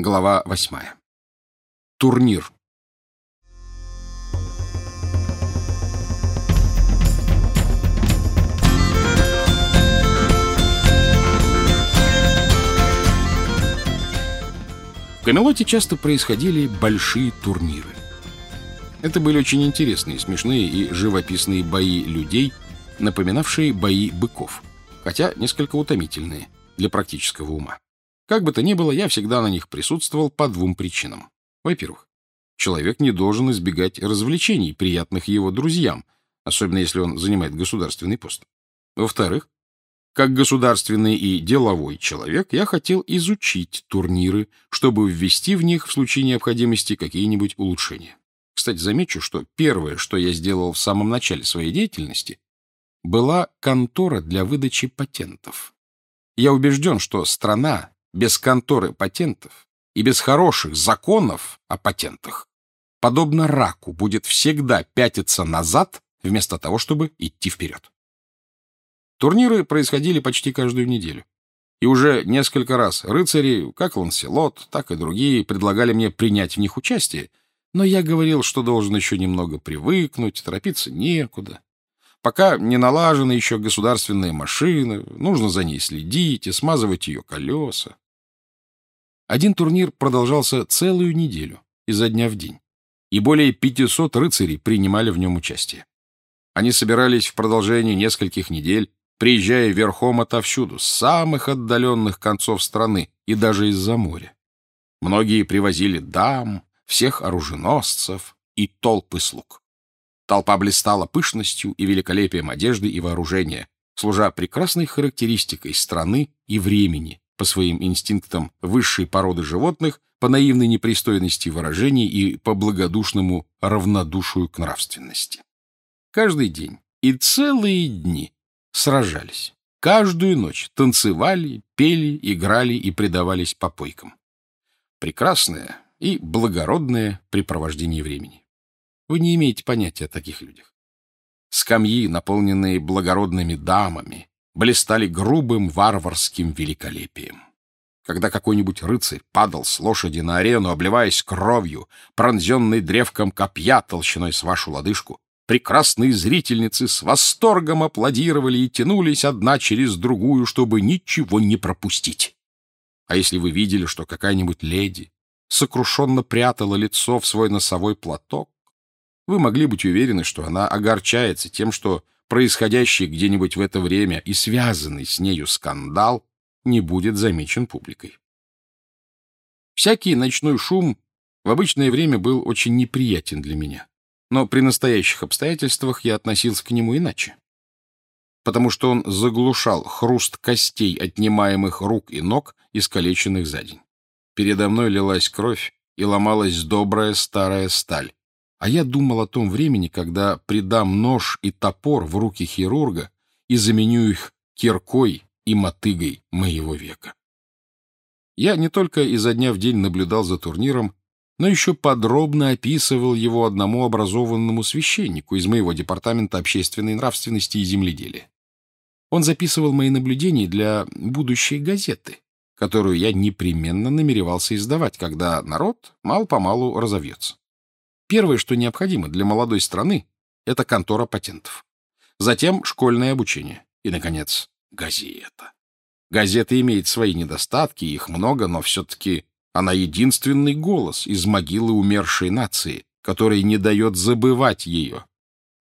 Глава восьмая. Турнир. В Камелоте часто происходили большие турниры. Это были очень интересные, смешные и живописные бои людей, напоминавшие бои быков, хотя несколько утомительные для практического ума. Как бы то ни было, я всегда на них присутствовал по двум причинам. Во-первых, человек не должен избегать развлечений, приятных его друзьям, особенно если он занимает государственный пост. Во-вторых, как государственный и деловой человек, я хотел изучить турниры, чтобы ввести в них в случае необходимости какие-нибудь улучшения. Кстати, замечу, что первое, что я сделал в самом начале своей деятельности, была контора для выдачи патентов. Я убежден, что страна, без конторы патентов и без хороших законов о патентах, подобно раку, будет всегда пятиться назад, вместо того, чтобы идти вперед. Турниры происходили почти каждую неделю. И уже несколько раз рыцари, как Ланселот, так и другие, предлагали мне принять в них участие, но я говорил, что должен еще немного привыкнуть, торопиться некуда. Пока не налажена еще государственная машина, нужно за ней следить и смазывать ее колеса. Один турнир продолжался целую неделю, изо дня в день, и более 500 рыцарей принимали в нем участие. Они собирались в продолжении нескольких недель, приезжая верхом отовсюду, с самых отдаленных концов страны и даже из-за моря. Многие привозили дам, всех оруженосцев и толпы слуг. Толпа блистала пышностью и великолепием одежды и вооружения, служа прекрасной характеристикой страны и времени по своим инстинктам высшей породы животных, по наивной непристойности выражений и по благодушному равнодушию к нравственности. Каждый день и целые дни сражались. Каждую ночь танцевали, пели, играли и предавались попойкам. Прекрасное и благородное препровождение времени. Вы не имеете понятия о таких людях. Скамьи, наполненные благородными дамами, блистали грубым варварским великолепием. Когда какой-нибудь рыцарь падал с лошади на арену, обливаясь кровью, пронзенный древком копья толщиной с вашу лодыжку, прекрасные зрительницы с восторгом аплодировали и тянулись одна через другую, чтобы ничего не пропустить. А если вы видели, что какая-нибудь леди сокрушенно прятала лицо в свой носовой платок, вы могли быть уверены, что она огорчается тем, что происходящий где-нибудь в это время и связанный с нею скандал не будет замечен публикой. Всякий ночной шум в обычное время был очень неприятен для меня, но при настоящих обстоятельствах я относился к нему иначе, потому что он заглушал хруст костей, отнимаемых рук и ног, искалеченных за день. Передо мной лилась кровь и ломалась добрая старая сталь, а я думал о том времени, когда придам нож и топор в руки хирурга и заменю их киркой и мотыгой моего века. Я не только изо дня в день наблюдал за турниром, но еще подробно описывал его одному образованному священнику из моего департамента общественной нравственности и земледелия. Он записывал мои наблюдения для будущей газеты, которую я непременно намеревался издавать, когда народ мало-помалу разовьется. Первое, что необходимо для молодой страны, это контора патентов. Затем школьное обучение. И, наконец, газета. Газета имеет свои недостатки, их много, но все-таки она единственный голос из могилы умершей нации, который не дает забывать ее.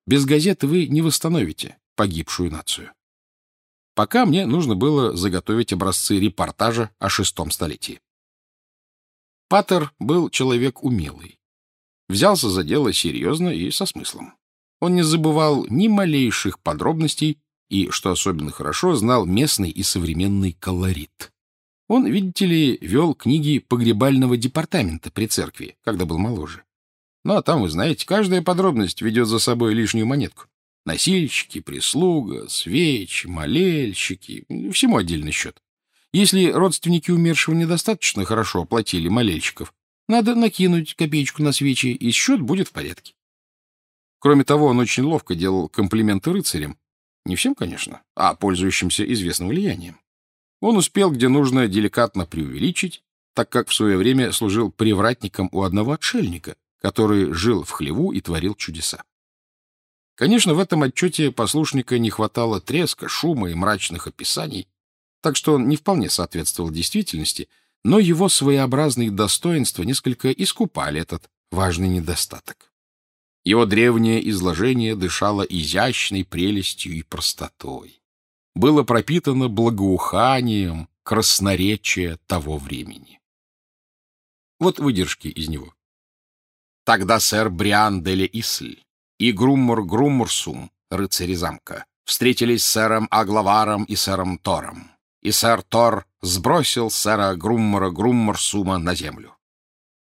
Без газеты вы не восстановите погибшую нацию. Пока мне нужно было заготовить образцы репортажа о шестом столетии. Паттер был человек умелый взялся за дело серьезно и со смыслом. Он не забывал ни малейших подробностей и, что особенно хорошо, знал местный и современный колорит. Он, видите ли, вел книги погребального департамента при церкви, когда был моложе. Ну, а там, вы знаете, каждая подробность ведет за собой лишнюю монетку. Носильщики, прислуга, свечи, молельщики — всему отдельный счет. Если родственники умершего недостаточно хорошо оплатили молельщиков, надо накинуть копеечку на свечи, и счет будет в порядке. Кроме того, он очень ловко делал комплименты рыцарям. Не всем, конечно, а пользующимся известным влиянием. Он успел, где нужно, деликатно преувеличить, так как в свое время служил привратником у одного отшельника, который жил в хлеву и творил чудеса. Конечно, в этом отчете послушника не хватало треска, шума и мрачных описаний, так что он не вполне соответствовал действительности, но его своеобразные достоинства несколько искупали этот важный недостаток. Его древнее изложение дышало изящной прелестью и простотой. Было пропитано благоуханием красноречия того времени. Вот выдержки из него. Тогда сэр Бриан де Исль и Груммур Груммурсум, рыцари замка, встретились с сэром Аглаваром и сэром Тором. И сэр Тор сбросил сэра Груммура Груммурсума на землю.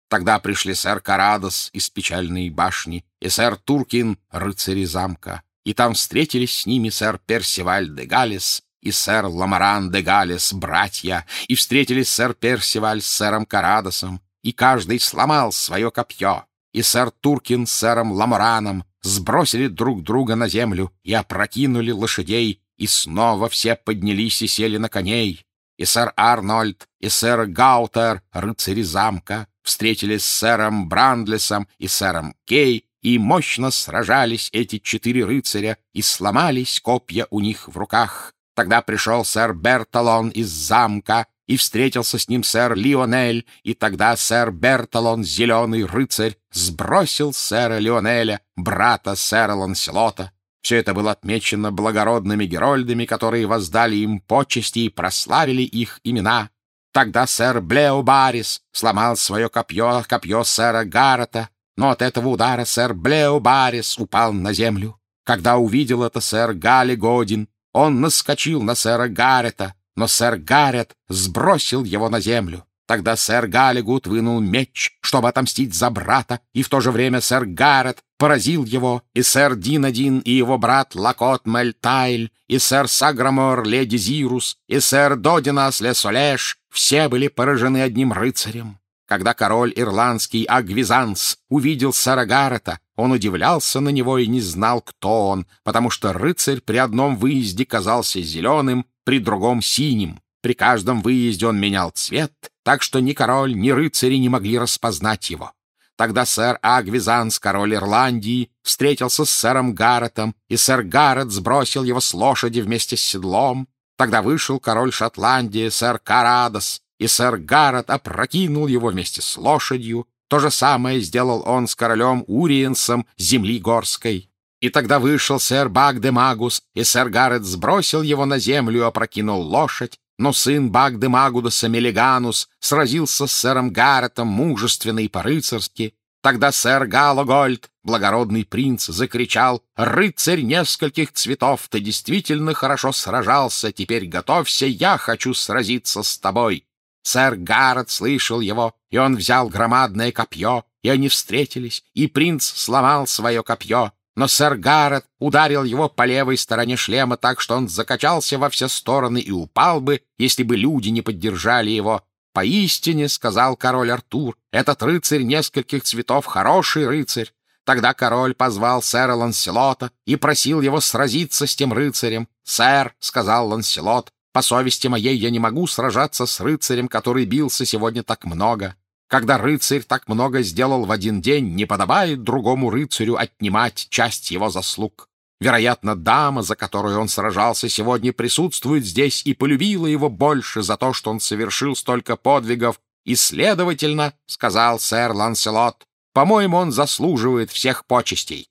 Тогда пришли сэр Карадос из печальной башни и сэр Туркин, рыцари замка, и там встретились с ними сэр Персиваль де Галес и сэр Ламаран де Галес, братья, и встретились сэр Персиваль с сэром Карадосом, и каждый сломал свое копье, и сэр Туркин с сэром Ламараном сбросили друг друга на землю и опрокинули лошадей, и снова все поднялись и сели на коней. И сэр Арнольд, и сэр Гаутер, рыцари замка, встретились с сэром Брандлесом и сэром Кей, и мощно сражались эти четыре рыцаря, и сломались копья у них в руках. Тогда пришел сэр Берталон из замка, и встретился с ним сэр Лионель, и тогда сэр Берталон, зеленый рыцарь, сбросил сэра Лионеля, брата сэра Ланселота. Все это было отмечено благородными герольдами, которые воздали им почести и прославили их имена. Тогда сэр Блеубарис сломал свое копье, копье сэра Гаррета, но от этого удара сэр Блеубарис упал на землю. Когда увидел это сэр Гали Годин, он наскочил на сэра Гаррета, но сэр Гаррет сбросил его на землю. Тогда сэр Галлигут вынул меч, чтобы отомстить за брата, и в то же время сэр Гаррет поразил его, и сэр Динадин, и его брат Лакот Мельтайль, и сэр Саграмор Леди Зирус, и сэр Додинас Лесолеш все были поражены одним рыцарем. Когда король ирландский Агвизанс увидел сэра Гаррета, он удивлялся на него и не знал, кто он, потому что рыцарь при одном выезде казался зеленым, при другом — синим. При каждом выезде он менял цвет, так что ни король, ни рыцари не могли распознать его. Тогда сэр Агвизанс, король Ирландии, встретился с сэром Гарретом, и сэр Гаррет сбросил его с лошади вместе с седлом. Тогда вышел король Шотландии, сэр Карадос, и сэр Гаррет опрокинул его вместе с лошадью. То же самое сделал он с королем Уриенсом земли горской. И тогда вышел сэр Багдемагус, и сэр Гаррет сбросил его на землю опрокинул лошадь, но сын Багдемагудаса Мелиганус сразился с сэром Гарретом мужественно и по-рыцарски. Тогда сэр Галогольд, благородный принц, закричал «Рыцарь нескольких цветов, ты действительно хорошо сражался, теперь готовься, я хочу сразиться с тобой». Сэр Гаррет слышал его, и он взял громадное копье, и они встретились, и принц сломал свое копье, но сэр Гаррет ударил его по левой стороне шлема так, что он закачался во все стороны и упал бы, если бы люди не поддержали его. «Поистине, — сказал король Артур, — этот рыцарь нескольких цветов — хороший рыцарь. Тогда король позвал сэра Ланселота и просил его сразиться с тем рыцарем. «Сэр, — сказал Ланселот, — по совести моей я не могу сражаться с рыцарем, который бился сегодня так много. Когда рыцарь так много сделал в один день, не подобает другому рыцарю отнимать часть его заслуг. Вероятно, дама, за которую он сражался сегодня, присутствует здесь и полюбила его больше за то, что он совершил столько подвигов, и, следовательно, — сказал сэр Ланселот, — по-моему, он заслуживает всех почестей.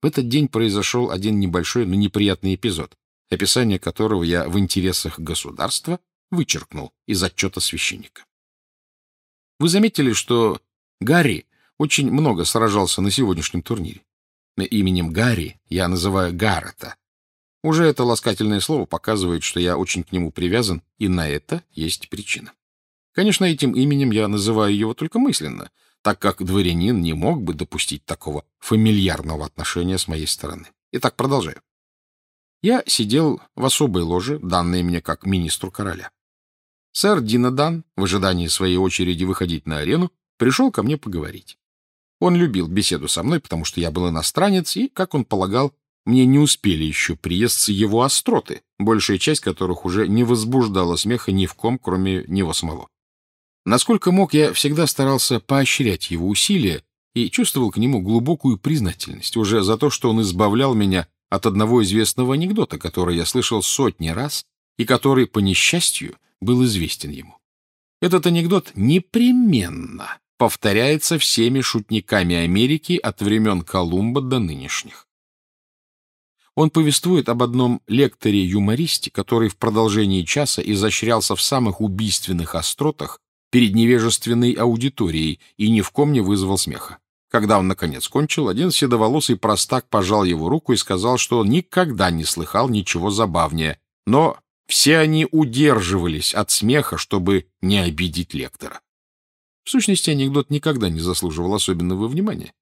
В этот день произошел один небольшой, но неприятный эпизод, описание которого я в интересах государства вычеркнул из отчета священника. Вы заметили, что Гарри очень много сражался на сегодняшнем турнире? Именем Гарри я называю Гаррета. Уже это ласкательное слово показывает, что я очень к нему привязан, и на это есть причина. Конечно, этим именем я называю его только мысленно, так как дворянин не мог бы допустить такого фамильярного отношения с моей стороны. Итак, продолжаю. Я сидел в особой ложе, данной мне как министру короля. Сэр Динадан, в ожидании своей очереди выходить на арену, пришел ко мне поговорить. Он любил беседу со мной, потому что я был иностранец, и, как он полагал, мне не успели еще приесться его остроты, большая часть которых уже не возбуждала смеха ни в ком, кроме него самого. Насколько мог, я всегда старался поощрять его усилия и чувствовал к нему глубокую признательность уже за то, что он избавлял меня от одного известного анекдота, который я слышал сотни раз и который, по несчастью, был известен ему. Этот анекдот непременно повторяется всеми шутниками Америки от времен Колумба до нынешних. Он повествует об одном лекторе-юмористе, который в продолжении часа изощрялся в самых убийственных остротах перед невежественной аудиторией и ни в ком не вызвал смеха. Когда он, наконец, кончил, один седоволосый простак пожал его руку и сказал, что он никогда не слыхал ничего забавнее, но все они удерживались от смеха, чтобы не обидеть лектора. В сущности, анекдот никогда не заслуживал особенного внимания.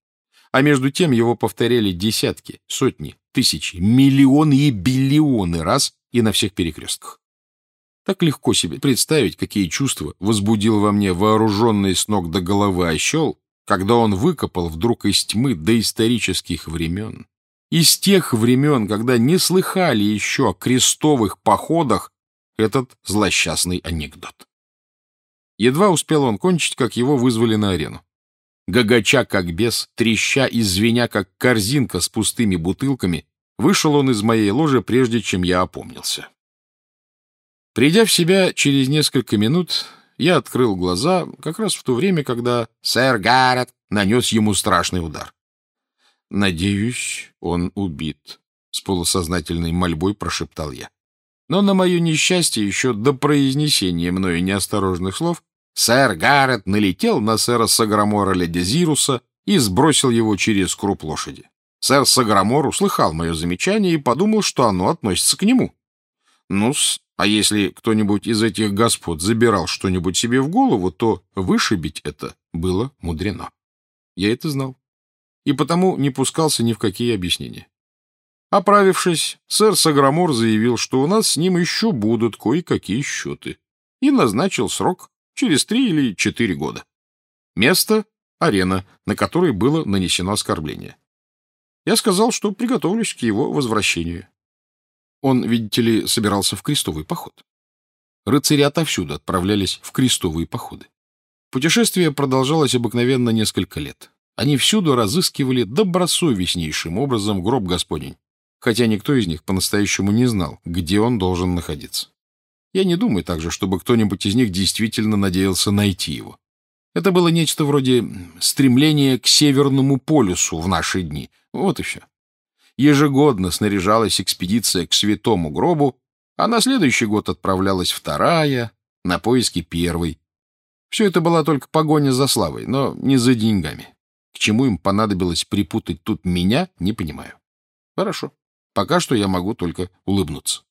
А между тем его повторяли десятки, сотни, тысячи, миллионы и биллионы раз и на всех перекрестках. Так легко себе представить, какие чувства возбудил во мне вооруженный с ног до головы осел, когда он выкопал вдруг из тьмы доисторических времен. Из тех времен, когда не слыхали еще о крестовых походах этот злосчастный анекдот. Едва успел он кончить, как его вызвали на арену. Гагача как бес, треща и звеня как корзинка с пустыми бутылками, вышел он из моей ложи, прежде чем я опомнился. Придя в себя через несколько минут, я открыл глаза как раз в то время, когда сэр Гаррет нанес ему страшный удар. «Надеюсь, он убит», — с полусознательной мольбой прошептал я. Но на мое несчастье еще до произнесения мною неосторожных слов Сэр Гаррет налетел на сэра Саграмора Ледезируса и сбросил его через круп лошади. Сэр Саграмор услыхал мое замечание и подумал, что оно относится к нему. Ну-с, а если кто-нибудь из этих господ забирал что-нибудь себе в голову, то вышибить это было мудрено. Я это знал. И потому не пускался ни в какие объяснения. Оправившись, сэр Саграмор заявил, что у нас с ним еще будут кое-какие счеты, и назначил срок через три или четыре года. Место — арена, на которой было нанесено оскорбление. Я сказал, что приготовлюсь к его возвращению. Он, видите ли, собирался в крестовый поход. Рыцари отовсюду отправлялись в крестовые походы. Путешествие продолжалось обыкновенно несколько лет. Они всюду разыскивали добросовестнейшим образом гроб Господень, хотя никто из них по-настоящему не знал, где он должен находиться. Я не думаю также, чтобы кто-нибудь из них действительно надеялся найти его. Это было нечто вроде стремления к Северному полюсу в наши дни. Вот и все. Ежегодно снаряжалась экспедиция к Святому гробу, а на следующий год отправлялась вторая, на поиски первой. Все это была только погоня за славой, но не за деньгами. Чему им понадобилось припутать тут меня, не понимаю. Хорошо. Пока что я могу только улыбнуться.